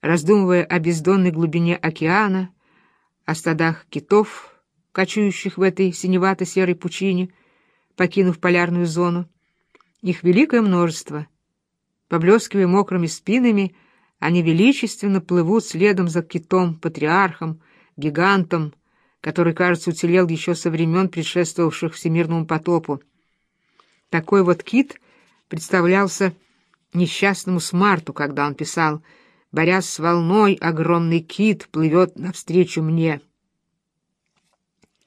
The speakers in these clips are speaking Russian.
раздумывая о бездонной глубине океана, о стадах китов, кочующих в этой синевато-серой пучине, покинув полярную зону. Их великое множество. Поблескивая мокрыми спинами, они величественно плывут следом за китом-патриархом, гигантом, который, кажется, уцелел еще со времен предшествовавших всемирному потопу. Такой вот кит представлялся несчастному Смарту, когда он писал «Борясь с волной, огромный кит плывет навстречу мне».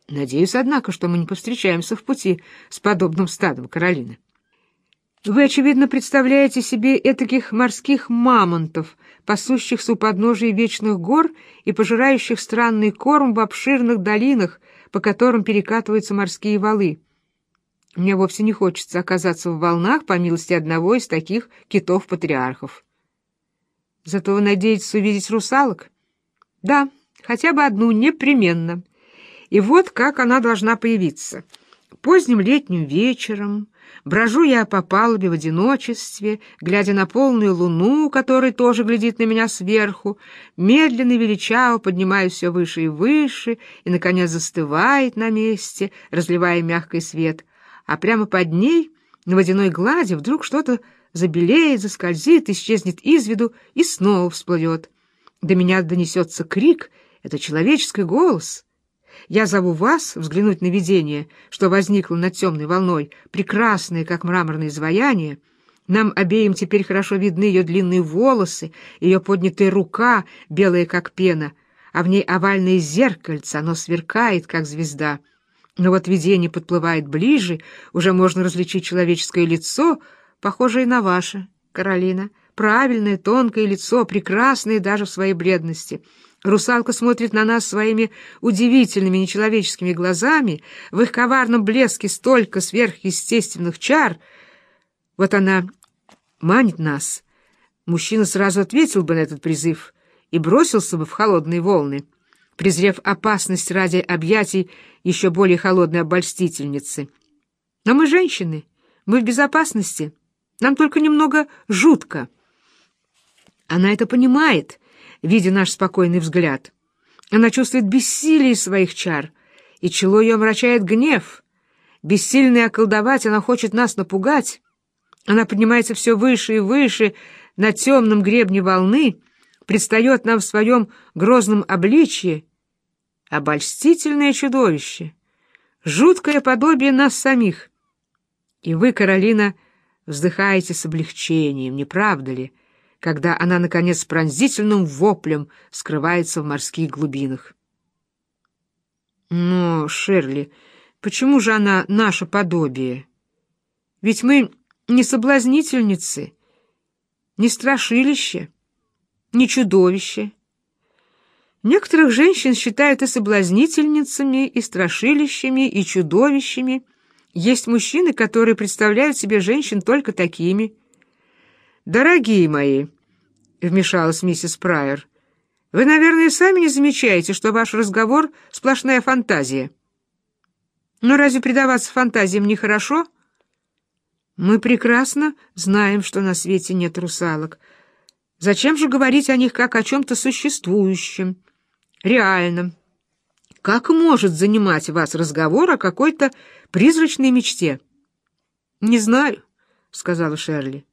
Надеюсь, однако, что мы не повстречаемся в пути с подобным стадом Каролины. Вы, очевидно, представляете себе этаких морских мамонтов, пасущихся у подножия вечных гор и пожирающих странный корм в обширных долинах, по которым перекатываются морские валы. Мне вовсе не хочется оказаться в волнах по милости одного из таких китов-патриархов. Зато вы надеетесь увидеть русалок? Да, хотя бы одну, непременно. И вот как она должна появиться. Поздним летним вечером Брожу я по палубе в одиночестве, глядя на полную луну, которая тоже глядит на меня сверху, медленно и величаво поднимаюсь все выше и выше, и, наконец, застывает на месте, разливая мягкий свет, а прямо под ней, на водяной глади, вдруг что-то забелеет, заскользит, исчезнет из виду и снова всплывет. До меня донесется крик, это человеческий голос — я зову вас взглянуть на видение, что возникло над темной волной, прекрасное, как мраморное изваяние. Нам обеим теперь хорошо видны ее длинные волосы, ее поднятая рука, белая, как пена, а в ней овальное зеркальце, оно сверкает, как звезда. Но вот видение подплывает ближе, уже можно различить человеческое лицо, похожее на ваше, Каролина, правильное, тонкое лицо, прекрасное даже в своей бледности — Русалка смотрит на нас своими удивительными нечеловеческими глазами, в их коварном блеске столько сверхъестественных чар. Вот она манит нас. Мужчина сразу ответил бы на этот призыв и бросился бы в холодные волны, презрев опасность ради объятий еще более холодной обольстительницы. Но мы женщины, мы в безопасности, нам только немного жутко. Она это понимает — видя наш спокойный взгляд. Она чувствует бессилие своих чар, и чело ее омрачает гнев. Бессильная околдовать, она хочет нас напугать. Она поднимается все выше и выше на темном гребне волны, предстает нам в своем грозном обличье. Обольстительное чудовище, жуткое подобие нас самих. И вы, Каролина, вздыхаете с облегчением, не правда ли? когда она, наконец, с пронзительным воплем скрывается в морских глубинах. Но, Шерли, почему же она наше подобие? Ведь мы не соблазнительницы, не страшилище, не чудовище. Некоторых женщин считают и соблазнительницами, и страшилищами, и чудовищами. Есть мужчины, которые представляют себе женщин только такими — «Дорогие мои», — вмешалась миссис Прайер, — «вы, наверное, сами не замечаете, что ваш разговор — сплошная фантазия». «Но разве предаваться фантазиям нехорошо?» «Мы прекрасно знаем, что на свете нет русалок. Зачем же говорить о них как о чем-то существующем, реальном? Как может занимать вас разговор о какой-то призрачной мечте?» «Не знаю», — сказала Шерли.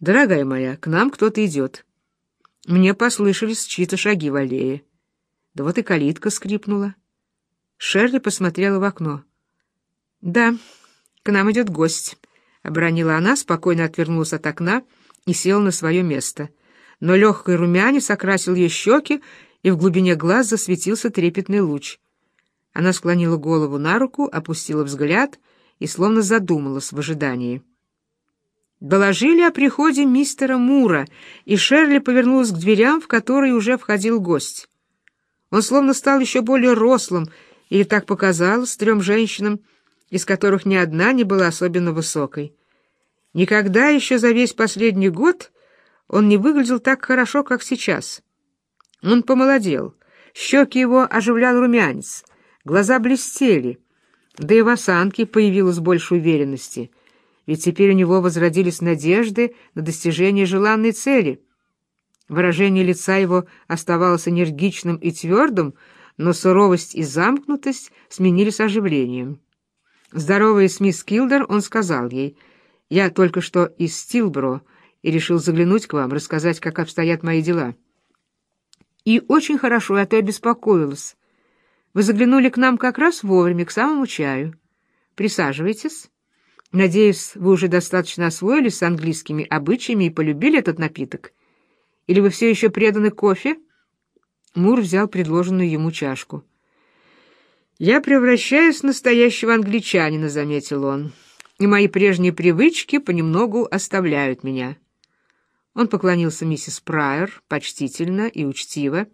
«Дорогая моя, к нам кто-то идет». Мне послышались чьи-то шаги в аллее. Да вот и калитка скрипнула. Шерли посмотрела в окно. «Да, к нам идет гость», — обронила она, спокойно отвернулась от окна и села на свое место. Но легкий румянец окрасил ее щеки, и в глубине глаз засветился трепетный луч. Она склонила голову на руку, опустила взгляд и словно задумалась в ожидании. Доложили о приходе мистера Мура, и Шерли повернулась к дверям, в которые уже входил гость. Он словно стал еще более рослым, или так показалось трем женщинам, из которых ни одна не была особенно высокой. Никогда еще за весь последний год он не выглядел так хорошо, как сейчас. Он помолодел, щеки его оживлял румянец, глаза блестели, да и в осанке появилось больше уверенности — ведь теперь у него возродились надежды на достижение желанной цели. Выражение лица его оставалось энергичным и твердым, но суровость и замкнутость сменились оживлением. Здороваясь с мисс Килдер, он сказал ей, «Я только что из Стилбро и решил заглянуть к вам, рассказать, как обстоят мои дела». «И очень хорошо, а то я беспокоилась. Вы заглянули к нам как раз вовремя, к самому чаю. Присаживайтесь. Надеюсь, вы уже достаточно освоились с английскими обычаями и полюбили этот напиток. Или вы все еще преданы кофе?» Мур взял предложенную ему чашку. «Я превращаюсь в настоящего англичанина», — заметил он, «и мои прежние привычки понемногу оставляют меня». Он поклонился миссис Прайер почтительно и учтиво,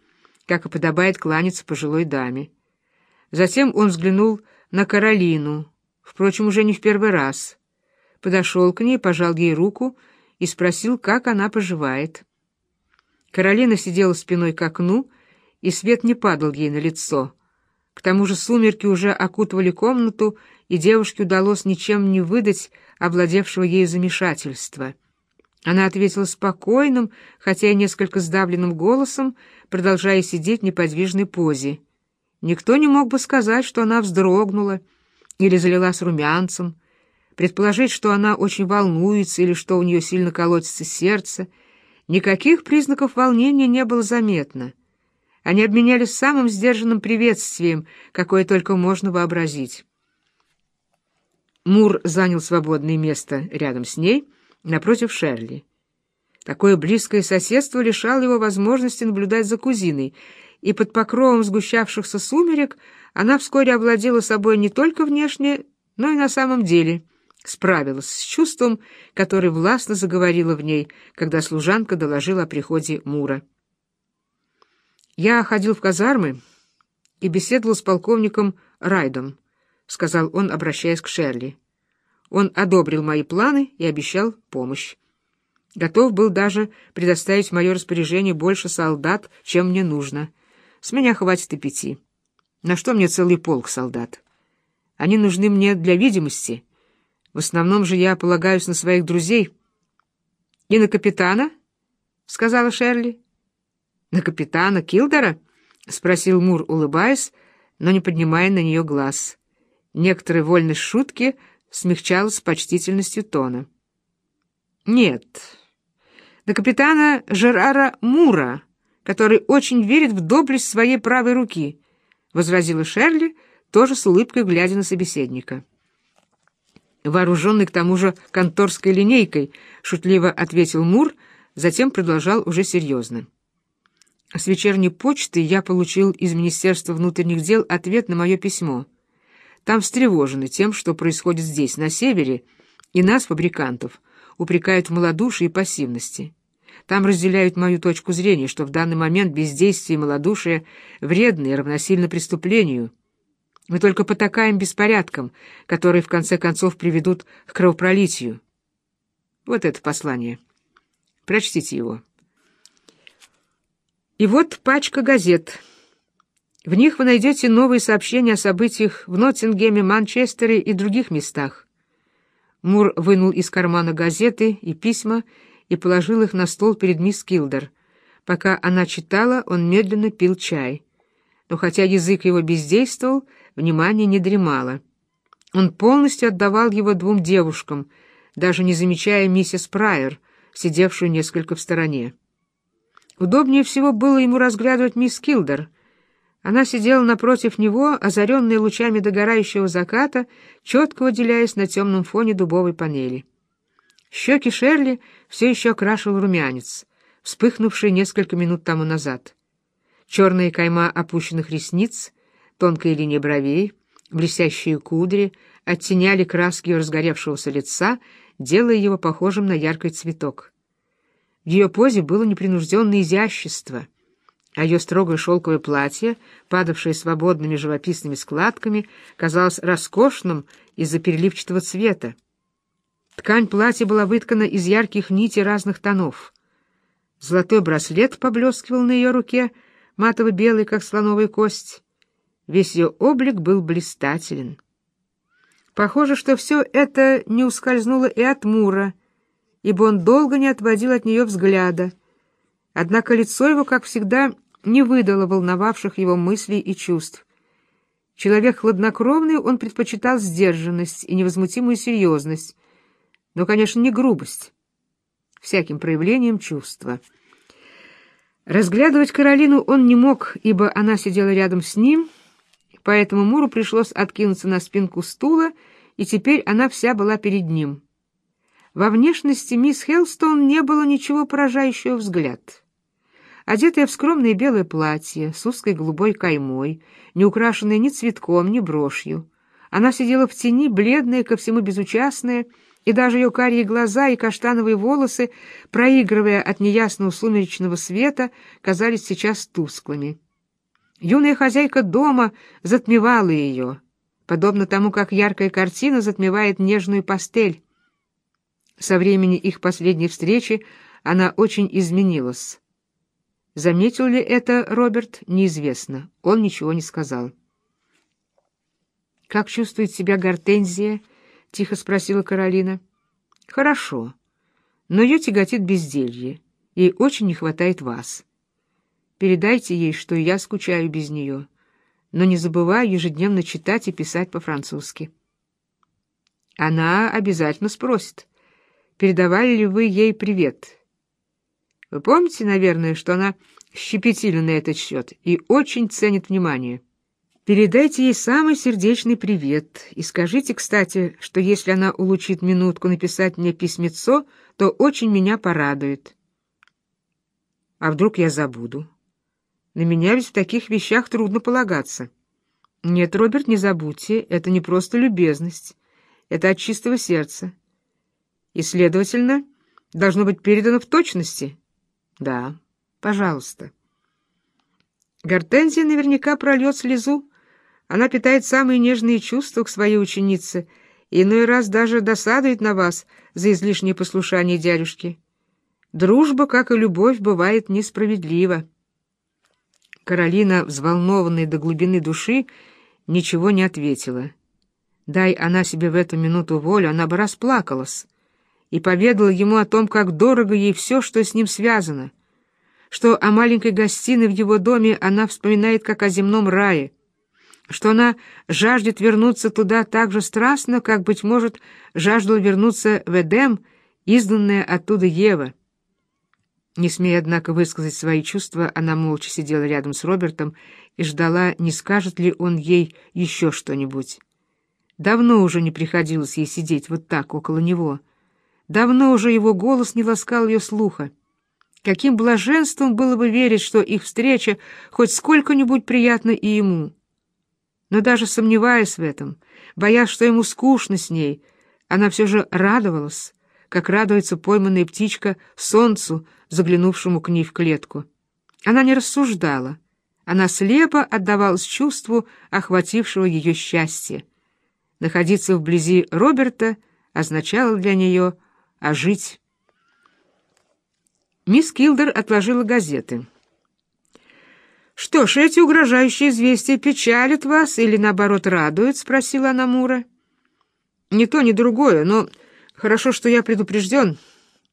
как и подобает кланяться пожилой даме. Затем он взглянул на Каролину, впрочем, уже не в первый раз. Подошел к ней, пожал ей руку и спросил, как она поживает. Каролина сидела спиной к окну, и свет не падал ей на лицо. К тому же сумерки уже окутывали комнату, и девушке удалось ничем не выдать овладевшего ею замешательства. Она ответила спокойным, хотя и несколько сдавленным голосом, продолжая сидеть в неподвижной позе. Никто не мог бы сказать, что она вздрогнула или залилась румянцем, предположить, что она очень волнуется или что у нее сильно колотится сердце. Никаких признаков волнения не было заметно. Они обменялись самым сдержанным приветствием, какое только можно вообразить. Мур занял свободное место рядом с ней, напротив Шерли. Такое близкое соседство лишало его возможности наблюдать за кузиной — и под покровом сгущавшихся сумерек она вскоре овладела собой не только внешне, но и на самом деле справилась с чувством, которое властно заговорило в ней, когда служанка доложила о приходе Мура. «Я ходил в казармы и беседовал с полковником Райдом», — сказал он, обращаясь к Шерли. Он одобрил мои планы и обещал помощь. Готов был даже предоставить в мое распоряжение больше солдат, чем мне нужно — с меня хватит и пяти. На что мне целый полк солдат? Они нужны мне для видимости. В основном же я полагаюсь на своих друзей. — И на капитана? — сказала Шерли. — На капитана Килдера? — спросил Мур, улыбаясь, но не поднимая на нее глаз. Некоторые вольность шутки смягчалась почтительностью тона. — Нет, на капитана Жерара Мура, который очень верит в доблесть своей правой руки», — возразила Шерли, тоже с улыбкой глядя на собеседника. «Вооруженный к тому же конторской линейкой», — шутливо ответил Мур, затем продолжал уже серьезно. «С вечерней почты я получил из Министерства внутренних дел ответ на мое письмо. Там встревожены тем, что происходит здесь, на севере, и нас, фабрикантов, упрекают в малодушии и пассивности». Там разделяют мою точку зрения, что в данный момент бездействие и малодушие вредны и равносильно преступлению. Мы только потакаем беспорядкам, которые в конце концов приведут к кровопролитию. Вот это послание. Прочтите его. И вот пачка газет. В них вы найдете новые сообщения о событиях в Ноттингеме, Манчестере и других местах. Мур вынул из кармана газеты и письма и положил их на стол перед мисс Килдер. Пока она читала, он медленно пил чай. Но хотя язык его бездействовал, внимание не дремало. Он полностью отдавал его двум девушкам, даже не замечая миссис Прайер, сидевшую несколько в стороне. Удобнее всего было ему разглядывать мисс Килдер. Она сидела напротив него, озаренная лучами догорающего заката, четко выделяясь на темном фоне дубовой панели. Щеки Шерли все еще окрашивал румянец, вспыхнувший несколько минут тому назад. Черная кайма опущенных ресниц, тонкая линия бровей, блестящие кудри оттеняли краски ее разгоревшегося лица, делая его похожим на яркий цветок. В ее позе было непринужденное изящество, а ее строгое шелковое платье, падавшее свободными живописными складками, казалось роскошным из-за переливчатого цвета. Ткань платья была выткана из ярких нитей разных тонов. Золотой браслет поблескивал на ее руке, матово-белый, как слоновая кость. Весь ее облик был блистателен. Похоже, что все это не ускользнуло и от Мура, ибо он долго не отводил от нее взгляда. Однако лицо его, как всегда, не выдало волновавших его мыслей и чувств. Человек хладнокровный, он предпочитал сдержанность и невозмутимую серьезность, но, конечно, не грубость, всяким проявлением чувства. Разглядывать Каролину он не мог, ибо она сидела рядом с ним, поэтому Муру пришлось откинуться на спинку стула, и теперь она вся была перед ним. Во внешности мисс Хелстон не было ничего поражающего взгляд. Одетая в скромное белое платье с узкой голубой каймой, не украшенная ни цветком, ни брошью, она сидела в тени, бледная, ко всему безучастная, и даже ее карие глаза и каштановые волосы, проигрывая от неясного сумеречного света, казались сейчас тусклыми. Юная хозяйка дома затмевала ее, подобно тому, как яркая картина затмевает нежную пастель. Со времени их последней встречи она очень изменилась. Заметил ли это Роберт, неизвестно. Он ничего не сказал. «Как чувствует себя Гортензия?» — тихо спросила Каролина. «Хорошо, но ее тяготит безделье, и очень не хватает вас. Передайте ей, что я скучаю без нее, но не забываю ежедневно читать и писать по-французски». Она обязательно спросит, передавали ли вы ей привет. Вы помните, наверное, что она щепетильна на этот счет и очень ценит внимание. Передайте ей самый сердечный привет и скажите, кстати, что если она улучит минутку написать мне письмецо, то очень меня порадует. А вдруг я забуду? На меня ведь в таких вещах трудно полагаться. Нет, Роберт, не забудьте, это не просто любезность, это от чистого сердца. И, следовательно, должно быть передано в точности. Да, пожалуйста. Гортензия наверняка прольет слезу, она питает самые нежные чувства к своей ученице и иной раз даже досадует на вас за излишнее послушание дядюшки. Дружба, как и любовь, бывает несправедлива. Каролина, взволнованная до глубины души, ничего не ответила. Дай она себе в эту минуту волю, она бы расплакалась и поведала ему о том, как дорого ей все, что с ним связано, что о маленькой гостиной в его доме она вспоминает как о земном рае, что она жаждет вернуться туда так же страстно, как, быть может, жаждала вернуться в Эдем, изданная оттуда Ева. Не смея, однако, высказать свои чувства, она молча сидела рядом с Робертом и ждала, не скажет ли он ей еще что-нибудь. Давно уже не приходилось ей сидеть вот так около него. Давно уже его голос не ласкал ее слуха. Каким блаженством было бы верить, что их встреча хоть сколько-нибудь приятна и ему. Но даже сомневаясь в этом, боясь, что ему скучно с ней, она все же радовалась, как радуется пойманная птичка солнцу, заглянувшему к ней в клетку. Она не рассуждала, она слепо отдавалась чувству охватившего ее счастья. Находиться вблизи Роберта означало для нее ожить. Мисс Килдер отложила газеты. «Что ж, эти угрожающие известия печалят вас или, наоборот, радуют?» — спросила она Мура. «Ни то, ни другое, но хорошо, что я предупрежден.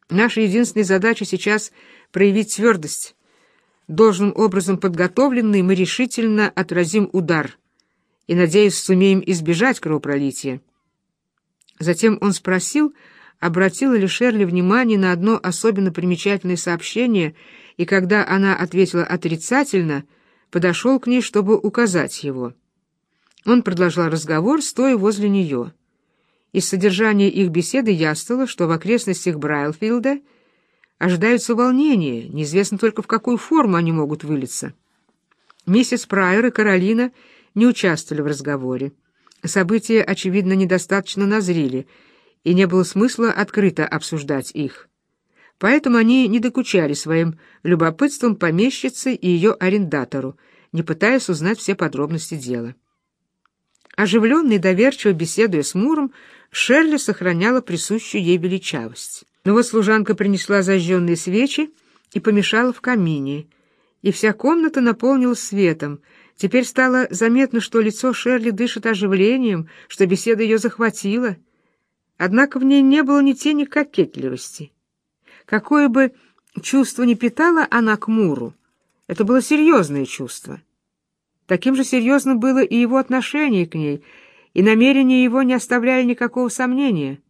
Наша единственная задача сейчас — проявить твердость. Должным образом подготовленный мы решительно отразим удар и, надеюсь, сумеем избежать кровопролития». Затем он спросил, обратила ли Шерли внимание на одно особенно примечательное сообщение — и когда она ответила отрицательно, подошел к ней, чтобы указать его. Он продолжал разговор, стоя возле нее. Из содержания их беседы яствовало, что в окрестностях Брайлфилда ожидаются волнения, неизвестно только в какую форму они могут вылиться. Миссис Прайер и Каролина не участвовали в разговоре. События, очевидно, недостаточно назрели, и не было смысла открыто обсуждать их поэтому они не докучали своим любопытством помещице и ее арендатору, не пытаясь узнать все подробности дела. Оживленно и доверчиво беседуя с Муром, Шерли сохраняла присущую ей величавость. Но вот служанка принесла зажженные свечи и помешала в камине, и вся комната наполнилась светом. Теперь стало заметно, что лицо Шерли дышит оживлением, что беседа ее захватила. Однако в ней не было ни тени кокетливости. Какое бы чувство не питала она к Муру. Это было серьезное чувство. Таким же серьезным было и его отношение к ней, и намерения его не оставляли никакого сомнения.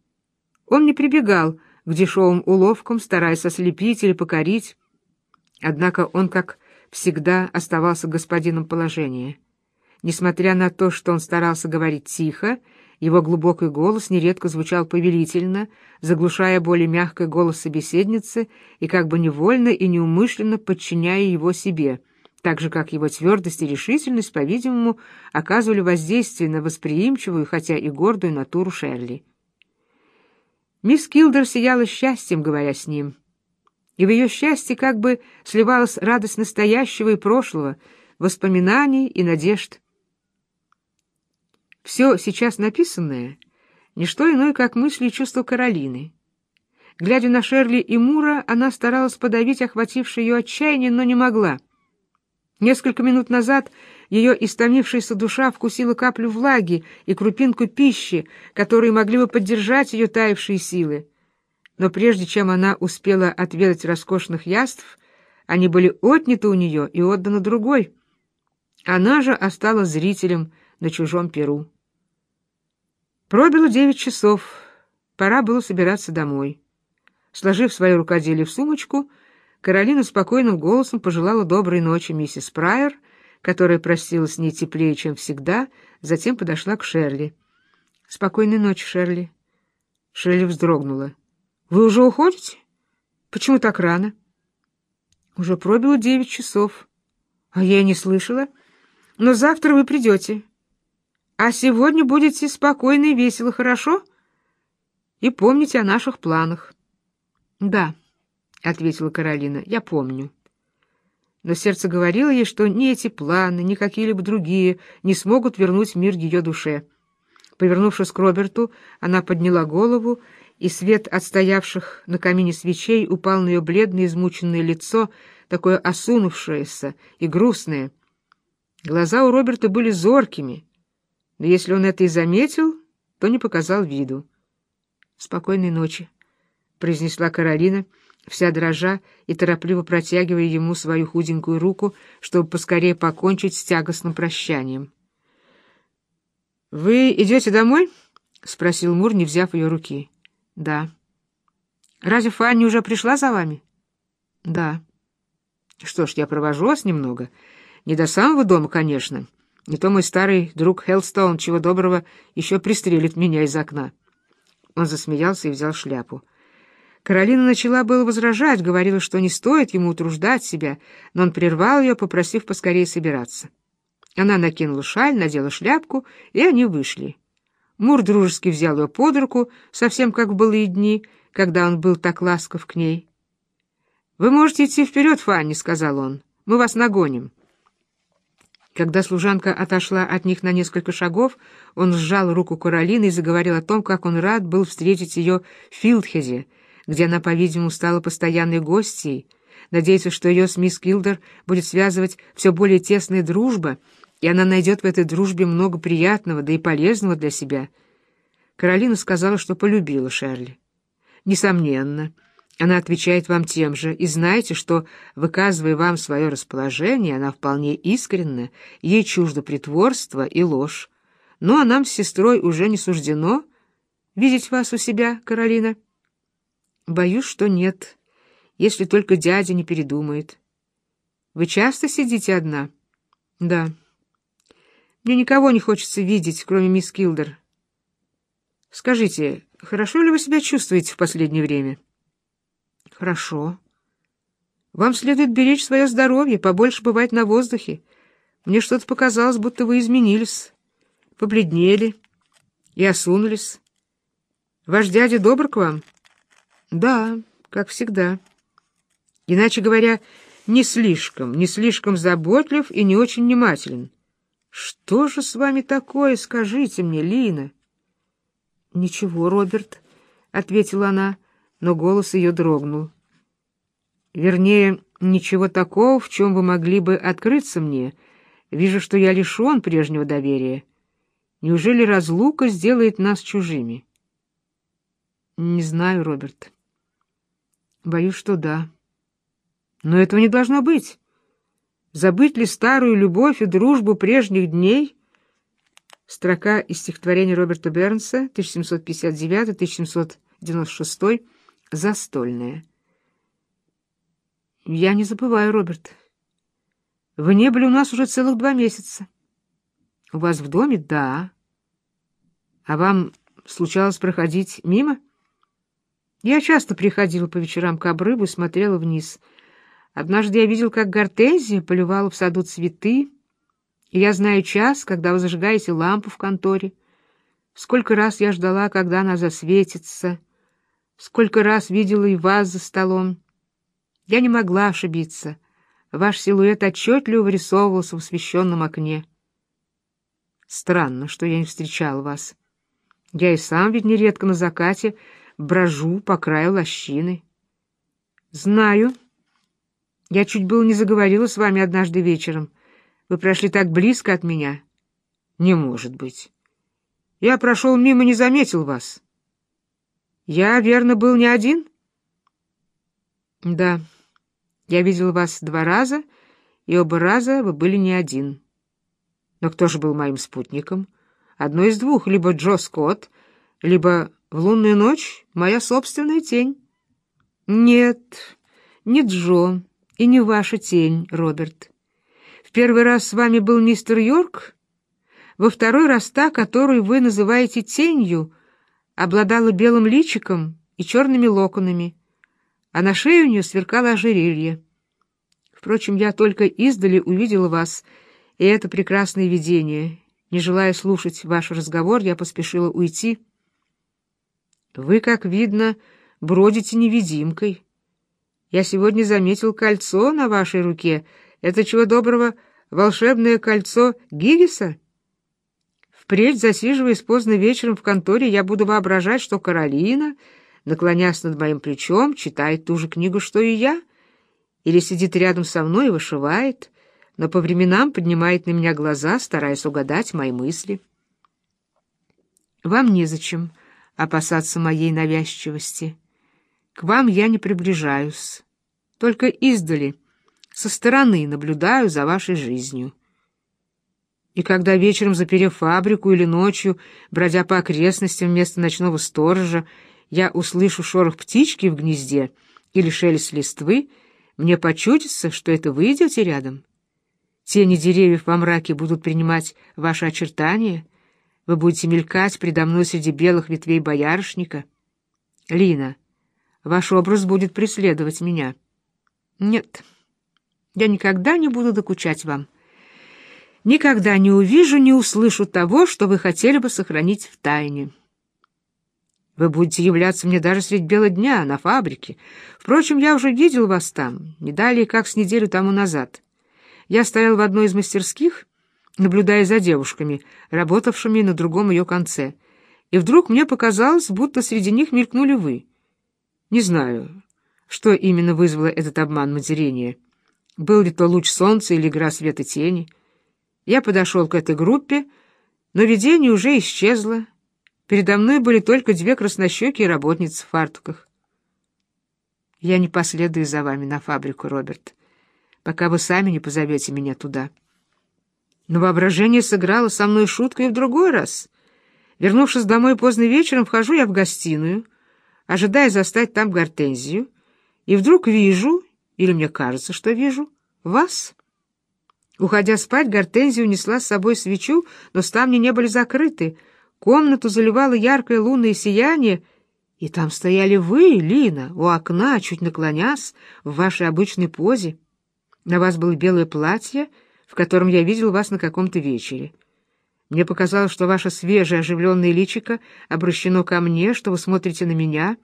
Он не прибегал к дешевым уловкам, стараясь ослепить или покорить. Однако он, как всегда, оставался господином положения. Несмотря на то, что он старался говорить тихо, его глубокий голос нередко звучал повелительно, заглушая более мягкий голос собеседницы и как бы невольно и неумышленно подчиняя его себе, так же, как его твердость и решительность, по-видимому, оказывали воздействие на восприимчивую, хотя и гордую натуру Шерли. Мисс Килдер сияла счастьем, говоря с ним, и в ее счастье как бы сливалась радость настоящего и прошлого, воспоминаний и надежд. Все сейчас написанное — ничто иное, как мысли и чувства Каролины. Глядя на Шерли и Мура, она старалась подавить охватившее ее отчаяние, но не могла. Несколько минут назад ее истомившаяся душа вкусила каплю влаги и крупинку пищи, которые могли бы поддержать ее таявшие силы. Но прежде чем она успела отведать роскошных яств, они были отняты у нее и отданы другой. Она же осталась зрителем на чужом перу. Пробило девять часов. Пора было собираться домой. Сложив свое рукоделие в сумочку, Каролина спокойным голосом пожелала доброй ночи миссис Прайер, которая простилась с ней теплее, чем всегда, затем подошла к Шерли. «Спокойной ночи, Шерли». Шерли вздрогнула. «Вы уже уходите? Почему так рано?» «Уже пробило девять часов. А я не слышала. Но завтра вы придете. А сегодня будете спокойны и весело, хорошо? И помните о наших планах. Да, ответила Каролина. Я помню. Но сердце говорило ей, что ни эти планы, ни какие-либо другие не смогут вернуть мир ее душе. Повернувшись к Роберту, она подняла голову, и свет отстоявших на камине свечей упал на ее бледное измученное лицо, такое осунувшееся и грустное. Глаза у Роберта были зоркими, если он это и заметил, то не показал виду. «Спокойной ночи», — произнесла Каролина, вся дрожа и торопливо протягивая ему свою худенькую руку, чтобы поскорее покончить с тягостным прощанием. «Вы идете домой?» — спросил Мур, не взяв ее руки. «Да». «Разве Фанни уже пришла за вами?» «Да». «Что ж, я провожу вас немного. Не до самого дома, конечно». Не то мой старый друг Хеллстоун, чего доброго, еще пристрелит меня из окна. Он засмеялся и взял шляпу. Каролина начала было возражать, говорила, что не стоит ему утруждать себя, но он прервал ее, попросив поскорее собираться. Она накинула шаль, надела шляпку, и они вышли. Мур дружески взял ее под руку, совсем как в былые дни, когда он был так ласков к ней. «Вы можете идти вперед, Фанни», — сказал он. «Мы вас нагоним». Когда служанка отошла от них на несколько шагов, он сжал руку Каролины и заговорил о том, как он рад был встретить ее в Филдхезе, где она, по-видимому, стала постоянной гостьей, надеется, что ее с мисс Килдер будет связывать все более тесная дружба, и она найдет в этой дружбе много приятного, да и полезного для себя. Каролина сказала, что полюбила Шерли. Несомненно, она отвечает вам тем же, и знаете, что, выказывая вам свое расположение, она вполне искренна, ей чуждо притворство и ложь. Ну, а нам с сестрой уже не суждено видеть вас у себя, Каролина. Боюсь, что нет, если только дядя не передумает. Вы часто сидите одна? Да. Мне никого не хочется видеть, кроме мисс Килдер. Скажите, хорошо ли вы себя чувствуете в последнее время? — Хорошо. Вам следует беречь свое здоровье, побольше бывать на воздухе. Мне что-то показалось, будто вы изменились, побледнели и осунулись. Ваш дядя добр к вам? Да, как всегда. Иначе говоря, не слишком, не слишком заботлив и не очень внимателен. Что же с вами такое, скажите мне, Лина? Ничего, Роберт, — ответила она, — но голос ее дрогнул. Вернее, ничего такого, в чем вы могли бы открыться мне. Вижу, что я лишен прежнего доверия. Неужели разлука сделает нас чужими? Не знаю, Роберт. Боюсь, что да. Но этого не должно быть. Забыть ли старую любовь и дружбу прежних дней? Строка из стихотворения Роберта Бернса 1759-1796 «Застольная». Я не забываю, Роберт. Вы не были у нас уже целых два месяца. У вас в доме? Да. А вам случалось проходить мимо? Я часто приходила по вечерам к обрыву и смотрела вниз. Однажды я видел, как гортензия поливала в саду цветы, и я знаю час, когда вы зажигаете лампу в конторе. Сколько раз я ждала, когда она засветится. Сколько раз видела и вас за столом. Я не могла ошибиться. Ваш силуэт отчетливо вырисовывался в освещенном окне. Странно, что я не встречал вас. Я и сам ведь нередко на закате брожу по краю лощины. Знаю. Я чуть было не заговорила с вами однажды вечером. Вы прошли так близко от меня. Не может быть. Я прошел мимо, не заметил вас. Я, верно, был не один? Да. Я видел вас два раза, и оба раза вы были не один. Но кто же был моим спутником? Одно из двух, либо Джо Скотт, либо в лунную ночь моя собственная тень. Нет, не Джо и не ваша тень, Роберт. В первый раз с вами был мистер Йорк, во второй раз та, которую вы называете тенью, обладала белым личиком и черными локонами а на шее у нее сверкало ожерелье. Впрочем, я только издали увидела вас, и это прекрасное видение. Не желая слушать ваш разговор, я поспешила уйти. Вы, как видно, бродите невидимкой. Я сегодня заметил кольцо на вашей руке. Это чего доброго волшебное кольцо Гигиса? Впредь, засиживаясь поздно вечером в конторе, я буду воображать, что Каролина наклонясь над моим плечом, читает ту же книгу, что и я, или сидит рядом со мной и вышивает, но по временам поднимает на меня глаза, стараясь угадать мои мысли. Вам незачем опасаться моей навязчивости. К вам я не приближаюсь, только издали, со стороны наблюдаю за вашей жизнью. И когда вечером, заперев фабрику или ночью, бродя по окрестностям вместо ночного сторожа, я услышу шорох птички в гнезде или шелест листвы, мне почудится, что это вы идете рядом. Тени деревьев во мраке будут принимать ваши очертания, вы будете мелькать предо мной среди белых ветвей боярышника. Лина, ваш образ будет преследовать меня. Нет, я никогда не буду докучать вам. Никогда не увижу, не услышу того, что вы хотели бы сохранить в тайне». Вы будете являться мне даже средь бела дня на фабрике. Впрочем, я уже видел вас там, не далее, как с неделю тому назад. Я стоял в одной из мастерских, наблюдая за девушками, работавшими на другом ее конце, и вдруг мне показалось, будто среди них мелькнули вы. Не знаю, что именно вызвало этот обман матерения. Был ли то луч солнца или игра света тени. Я подошел к этой группе, но видение уже исчезло, Передо мной были только две краснощекие работницы в фартуках. Я не последую за вами на фабрику, Роберт, пока вы сами не позовете меня туда. Но воображение сыграло со мной шутку и в другой раз. Вернувшись домой поздно вечером, вхожу я в гостиную, ожидая застать там гортензию, и вдруг вижу, или мне кажется, что вижу, вас. Уходя спать, гортензия унесла с собой свечу, но ставни не были закрыты — Комнату заливало яркое лунное сияние, и там стояли вы, Лина, у окна, чуть наклонясь, в вашей обычной позе. На вас было белое платье, в котором я видел вас на каком-то вечере. Мне показалось, что ваше свежее оживленное личико обращено ко мне, что вы смотрите на меня.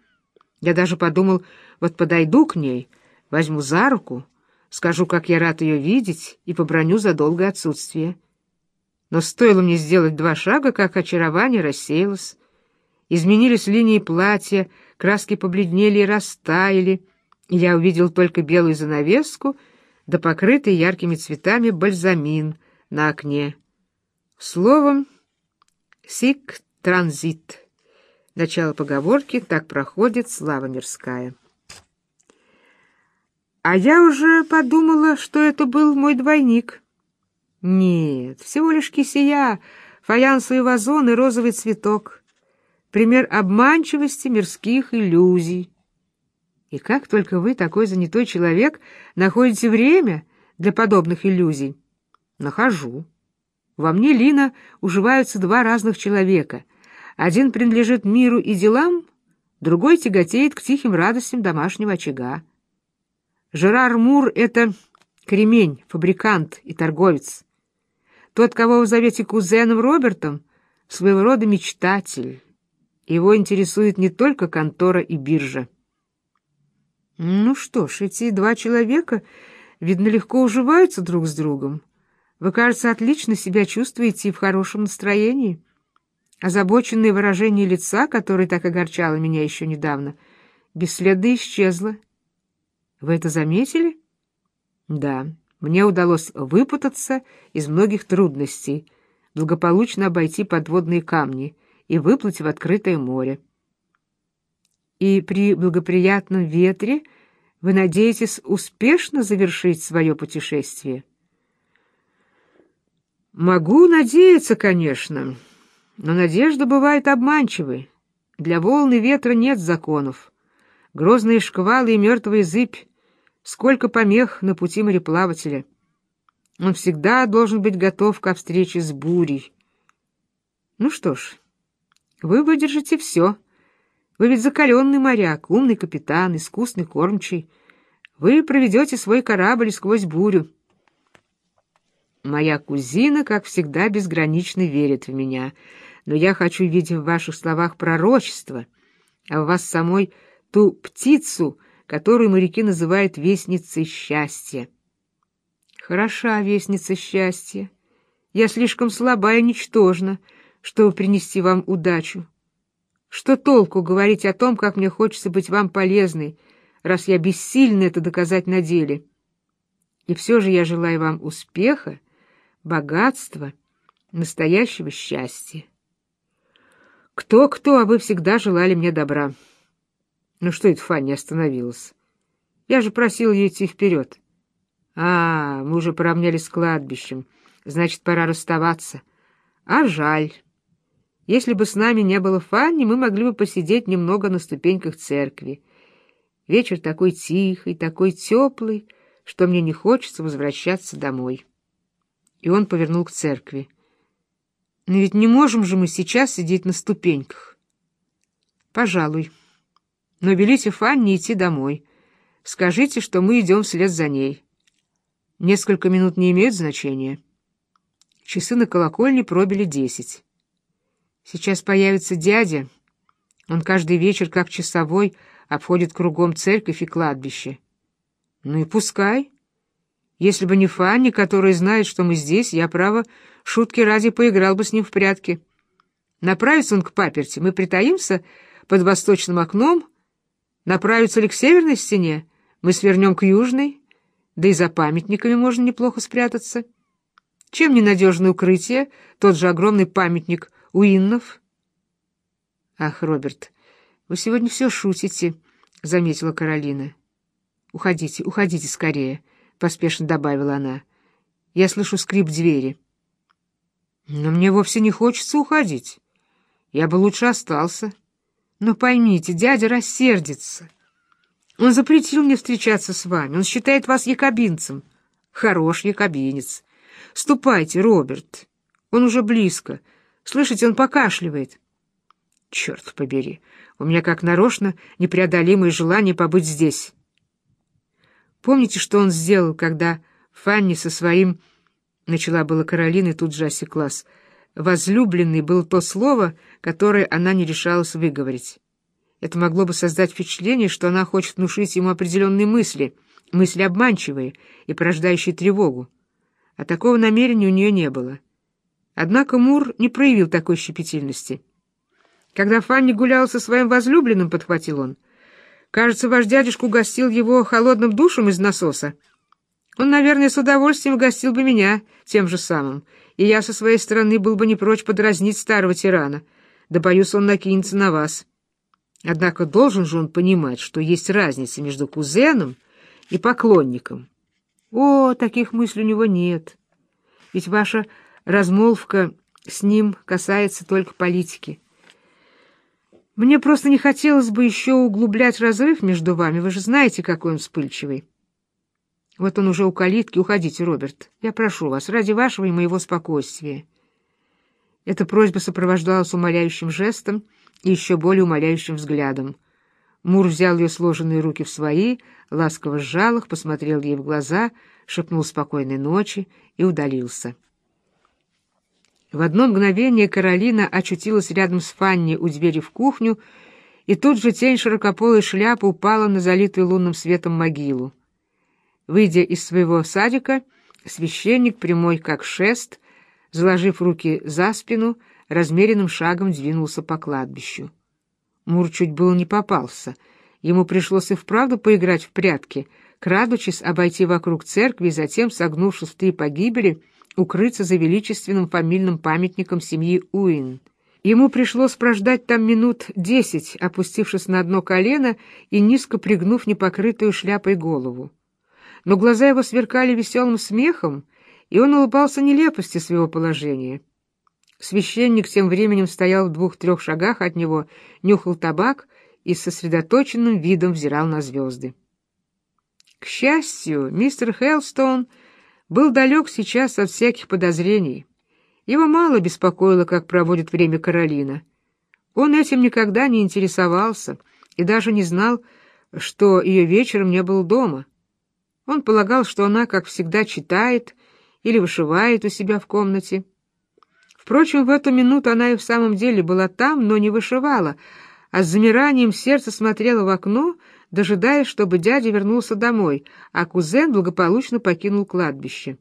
Я даже подумал, вот подойду к ней, возьму за руку, скажу, как я рад ее видеть, и поброню за долгое отсутствие. Но стоило мне сделать два шага, как очарование рассеялось. Изменились линии платья, краски побледнели и растаяли. Я увидел только белую занавеску, да покрытый яркими цветами бальзамин на окне. Словом, сик транзит. Начало поговорки «Так проходит слава мирская». А я уже подумала, что это был мой двойник. Нет, всего лишь кисия, фаянсовый вазон и розовый цветок. Пример обманчивости мирских иллюзий. И как только вы, такой занятой человек, находите время для подобных иллюзий? Нахожу. Во мне, Лина, уживаются два разных человека. Один принадлежит миру и делам, другой тяготеет к тихим радостям домашнего очага. Жерар Мур — это кремень, фабрикант и торговец. Тот, кого вы зовете кузеном Робертом, своего рода мечтатель. Его интересует не только контора и биржа. Ну что ж, эти два человека, видно, легко уживаются друг с другом. Вы, кажется, отлично себя чувствуете и в хорошем настроении. Озабоченное выражение лица, которое так огорчало меня еще недавно, бесследно исчезло. Вы это заметили? Да, мне удалось выпутаться из многих трудностей, благополучно обойти подводные камни и выплыть в открытое море. И при благоприятном ветре вы надеетесь успешно завершить свое путешествие? Могу надеяться, конечно, но надежда бывает обманчивой. Для волны ветра нет законов. Грозные шквалы и мертвая зыбь Сколько помех на пути мореплавателя. Он всегда должен быть готов к встрече с бурей. Ну что ж, вы выдержите все. Вы ведь закаленный моряк, умный капитан, искусный кормчий. Вы проведете свой корабль сквозь бурю. Моя кузина, как всегда, безгранично верит в меня, но я хочу видеть в ваших словах пророчество, а в вас самой ту птицу — которую моряки называют вестницей счастья. Хороша вестница счастья. Я слишком слаба и ничтожна, чтобы принести вам удачу. Что толку говорить о том, как мне хочется быть вам полезной, раз я бессильна это доказать на деле? И все же я желаю вам успеха, богатства, настоящего счастья. Кто-кто, а вы всегда желали мне добра. Ну что это Фанни остановилась? Я же просил ее идти вперед. А, мы уже поравнялись с кладбищем. Значит, пора расставаться. А жаль. Если бы с нами не было Фанни, мы могли бы посидеть немного на ступеньках церкви. Вечер такой тихий, такой теплый, что мне не хочется возвращаться домой. И он повернул к церкви. Но ведь не можем же мы сейчас сидеть на ступеньках. Пожалуй но велите Фанни идти домой. Скажите, что мы идем вслед за ней. Несколько минут не имеют значения. Часы на колокольне пробили десять. Сейчас появится дядя. Он каждый вечер, как часовой, обходит кругом церковь и кладбище. Ну и пускай. Если бы не Фанни, которая знает, что мы здесь, я, право, шутки ради поиграл бы с ним в прятки. Направится он к паперти, мы притаимся под восточным окном, Направиться ли к северной стене? Мы свернем к южной. Да и за памятниками можно неплохо спрятаться. Чем ненадежное укрытие, тот же огромный памятник Уиннов? Ах, Роберт, вы сегодня все шутите, — заметила Каролина. Уходите, уходите скорее, — поспешно добавила она. Я слышу скрип двери. Но мне вовсе не хочется уходить. Я бы лучше остался. Но поймите, дядя рассердится. Он запретил мне встречаться с вами. Он считает вас якобинцем. Хорош якобинец. Ступайте, Роберт. Он уже близко. Слышите, он покашливает. Черт побери, у меня как нарочно непреодолимое желание побыть здесь. Помните, что он сделал, когда Фанни со своим... Начала была Каролина и тут же осеклась — «возлюбленный» было то слово, которое она не решалась выговорить. Это могло бы создать впечатление, что она хочет внушить ему определенные мысли, мысли обманчивые и порождающие тревогу. А такого намерения у нее не было. Однако Мур не проявил такой щепетильности. Когда Фанни гулял со своим возлюбленным, подхватил он, кажется, ваш дядюшка угостил его холодным душем из насоса. Он, наверное, с удовольствием угостил бы меня тем же самым, и я со своей стороны был бы не прочь подразнить старого тирана. Да, боюсь, он накинется на вас. Однако должен же он понимать, что есть разница между кузеном и поклонником. О, таких мыслей у него нет. Ведь ваша размолвка с ним касается только политики. Мне просто не хотелось бы еще углублять разрыв между вами. Вы же знаете, какой он вспыльчивый. Вот он уже у калитки. Уходите, Роберт. Я прошу вас, ради вашего и моего спокойствия. Эта просьба сопровождалась умоляющим жестом и еще более умоляющим взглядом. Мур взял ее сложенные руки в свои, ласково сжал их, посмотрел ей в глаза, шепнул спокойной ночи и удалился. В одно мгновение Каролина очутилась рядом с Фанни у двери в кухню, и тут же тень широкополой шляпы упала на залитую лунным светом могилу. Выйдя из своего садика, священник, прямой как шест, заложив руки за спину, размеренным шагом двинулся по кладбищу. Мур чуть было не попался. Ему пришлось и вправду поиграть в прятки, крадучись обойти вокруг церкви и затем, согнувшись в три погибели, укрыться за величественным фамильным памятником семьи Уин. Ему пришлось прождать там минут десять, опустившись на одно колено и низко пригнув непокрытую шляпой голову. Но глаза его сверкали веселым смехом, и он улыбался нелепости своего положения. Священник тем временем стоял в двух-трех шагах от него, нюхал табак и с сосредоточенным видом взирал на звезды. К счастью, мистер Хелстон был далек сейчас от всяких подозрений. Его мало беспокоило, как проводит время Каролина. Он этим никогда не интересовался и даже не знал, что ее вечером не был дома. Он полагал, что она, как всегда, читает или вышивает у себя в комнате. Впрочем, в эту минуту она и в самом деле была там, но не вышивала, а с замиранием сердца смотрела в окно, дожидаясь, чтобы дядя вернулся домой, а кузен благополучно покинул кладбище.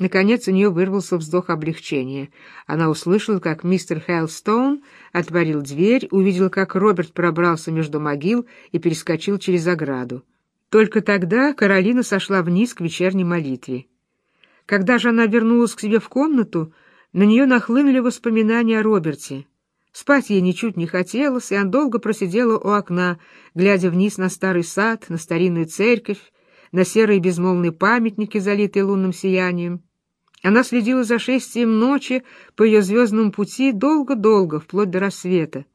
Наконец у нее вырвался вздох облегчения. Она услышала, как мистер Хейлстоун отворил дверь, увидел, как Роберт пробрался между могил и перескочил через ограду. Только тогда Каролина сошла вниз к вечерней молитве. Когда же она вернулась к себе в комнату, на нее нахлынули воспоминания о Роберте. Спать ей ничуть не хотелось, и она долго просидела у окна, глядя вниз на старый сад, на старинную церковь, на серые безмолвные памятники, залитые лунным сиянием. Она следила за шествием ночи по ее звездному пути долго-долго, вплоть до рассвета.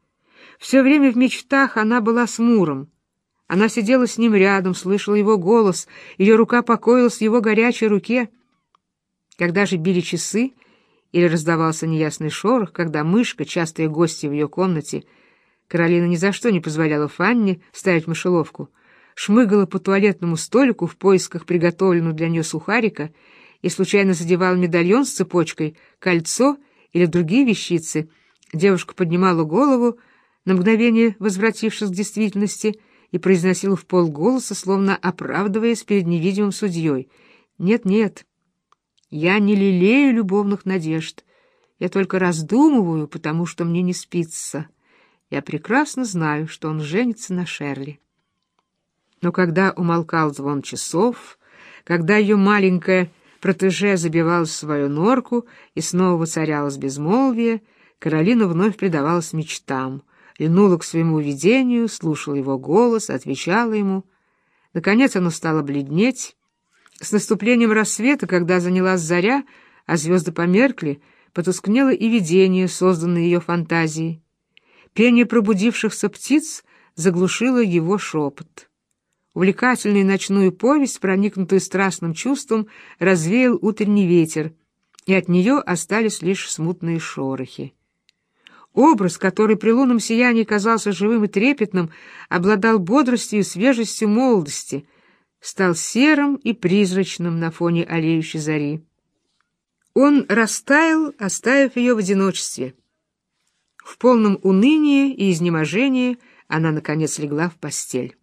Все время в мечтах она была с Муром. Она сидела с ним рядом, слышала его голос, ее рука покоилась в его горячей руке. Когда же били часы, или раздавался неясный шорох, когда мышка, частые гости в ее комнате, Каролина ни за что не позволяла Фанне ставить мышеловку, шмыгала по туалетному столику в поисках приготовленного для нее сухарика и случайно задевала медальон с цепочкой, кольцо или другие вещицы, девушка поднимала голову, на мгновение возвратившись к действительности, и произносила в полголоса, словно оправдываясь перед невидимым судьей. «Нет-нет, я не лелею любовных надежд. Я только раздумываю, потому что мне не спится. Я прекрасно знаю, что он женится на Шерли. Но когда умолкал звон часов, когда ее маленькая протеже забивалась в свою норку и снова воцарялось безмолвие, Каролина вновь предавалась мечтам, льнула к своему видению, слушала его голос, отвечала ему. Наконец она стала бледнеть, с наступлением рассвета, когда занялась заря, а звезды померкли, потускнело и видение, созданное ее фантазией. Пение пробудившихся птиц заглушило его шепот. Увлекательную ночную повесть, проникнутую страстным чувством, развеял утренний ветер, и от нее остались лишь смутные шорохи. Образ, который при лунном сиянии казался живым и трепетным, обладал бодростью и свежестью молодости — стал серым и призрачным на фоне олеющей зари. Он растаял, оставив ее в одиночестве. В полном унынии и изнеможении она, наконец, легла в постель.